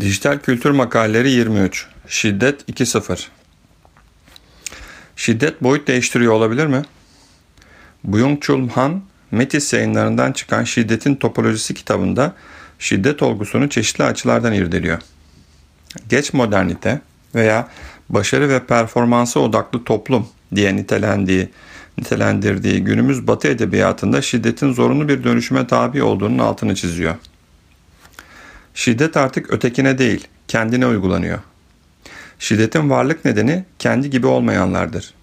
Dijital Kültür Makaleleri 23 Şiddet 2.0 Şiddet boyut değiştiriyor olabilir mi? Byung-Chul Han, Metis yayınlarından çıkan Şiddetin Topolojisi kitabında şiddet olgusunu çeşitli açılardan irdeliyor. Geç modernite veya başarı ve performansa odaklı toplum diye nitelendiği, nitelendirdiği günümüz Batı edebiyatında şiddetin zorunlu bir dönüşüme tabi olduğunun altını çiziyor. Şiddet artık ötekine değil, kendine uygulanıyor. Şiddetin varlık nedeni kendi gibi olmayanlardır.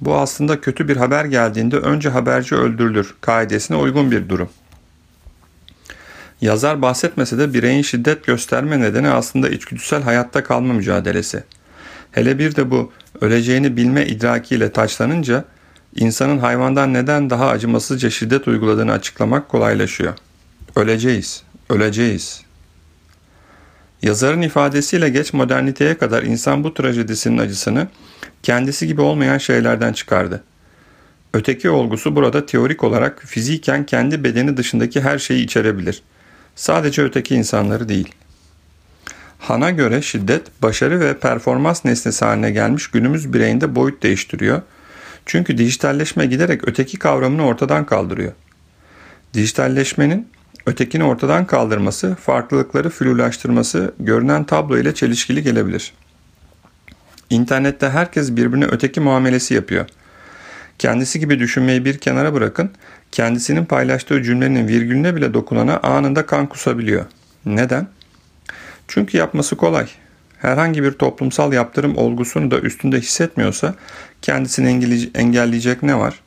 Bu aslında kötü bir haber geldiğinde önce haberci öldürülür kaidesine uygun bir durum. Yazar bahsetmese de bireyin şiddet gösterme nedeni aslında içgüdüsel hayatta kalma mücadelesi. Hele bir de bu öleceğini bilme idrakiyle taçlanınca insanın hayvandan neden daha acımasızca şiddet uyguladığını açıklamak kolaylaşıyor. Öleceğiz, öleceğiz, Yazarın ifadesiyle geç moderniteye kadar insan bu trajedisinin acısını kendisi gibi olmayan şeylerden çıkardı. Öteki olgusu burada teorik olarak fiziken kendi bedeni dışındaki her şeyi içerebilir. Sadece öteki insanları değil. Han'a göre şiddet, başarı ve performans nesnesi haline gelmiş günümüz bireyinde boyut değiştiriyor. Çünkü dijitalleşme giderek öteki kavramını ortadan kaldırıyor. Dijitalleşmenin ötekini ortadan kaldırması, farklılıkları flülaştırması görünen tablo ile çelişkili gelebilir. İnternette herkes birbirine öteki muamelesi yapıyor. Kendisi gibi düşünmeyi bir kenara bırakın, kendisinin paylaştığı cümlenin virgülüne bile dokunana anında kan kusabiliyor. Neden? Çünkü yapması kolay. Herhangi bir toplumsal yaptırım olgusunu da üstünde hissetmiyorsa kendisini engelleyecek ne var?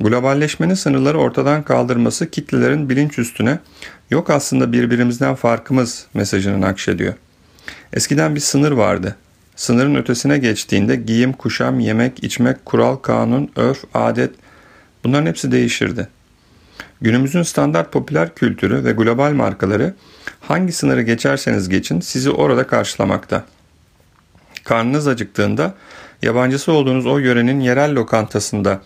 Globalleşmenin sınırları ortadan kaldırması kitlelerin bilinç üstüne yok aslında birbirimizden farkımız mesajını nakşediyor. Eskiden bir sınır vardı. Sınırın ötesine geçtiğinde giyim, kuşam, yemek, içmek, kural, kanun, örf, adet bunların hepsi değişirdi. Günümüzün standart popüler kültürü ve global markaları hangi sınırı geçerseniz geçin sizi orada karşılamakta. Karnınız acıktığında yabancısı olduğunuz o yörenin yerel lokantasında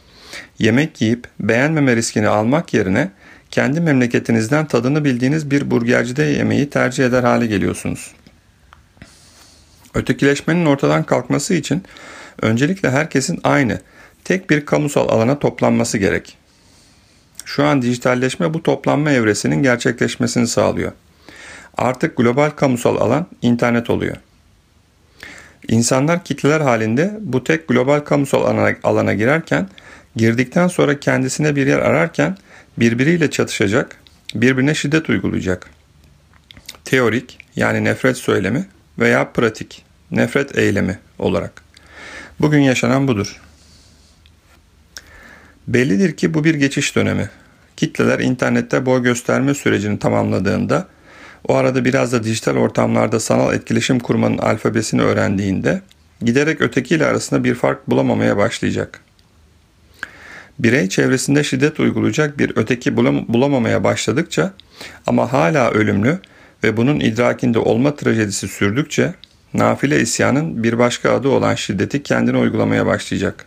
Yemek yiyip beğenmeme riskini almak yerine kendi memleketinizden tadını bildiğiniz bir burgercide yemeği tercih eder hale geliyorsunuz. Ötekileşmenin ortadan kalkması için öncelikle herkesin aynı, tek bir kamusal alana toplanması gerek. Şu an dijitalleşme bu toplanma evresinin gerçekleşmesini sağlıyor. Artık global kamusal alan internet oluyor. İnsanlar kitleler halinde bu tek global kamusal alana, alana girerken Girdikten sonra kendisine bir yer ararken birbiriyle çatışacak, birbirine şiddet uygulayacak. Teorik yani nefret söylemi veya pratik nefret eylemi olarak. Bugün yaşanan budur. Bellidir ki bu bir geçiş dönemi. Kitleler internette boy gösterme sürecini tamamladığında, o arada biraz da dijital ortamlarda sanal etkileşim kurmanın alfabesini öğrendiğinde, giderek ötekiyle arasında bir fark bulamamaya başlayacak. Birey çevresinde şiddet uygulayacak bir öteki bulamamaya başladıkça ama hala ölümlü ve bunun idrakinde olma trajedisi sürdükçe nafile isyanın bir başka adı olan şiddeti kendine uygulamaya başlayacak.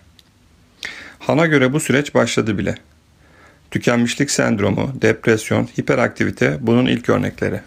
Han'a göre bu süreç başladı bile. Tükenmişlik sendromu, depresyon, hiperaktivite bunun ilk örnekleri.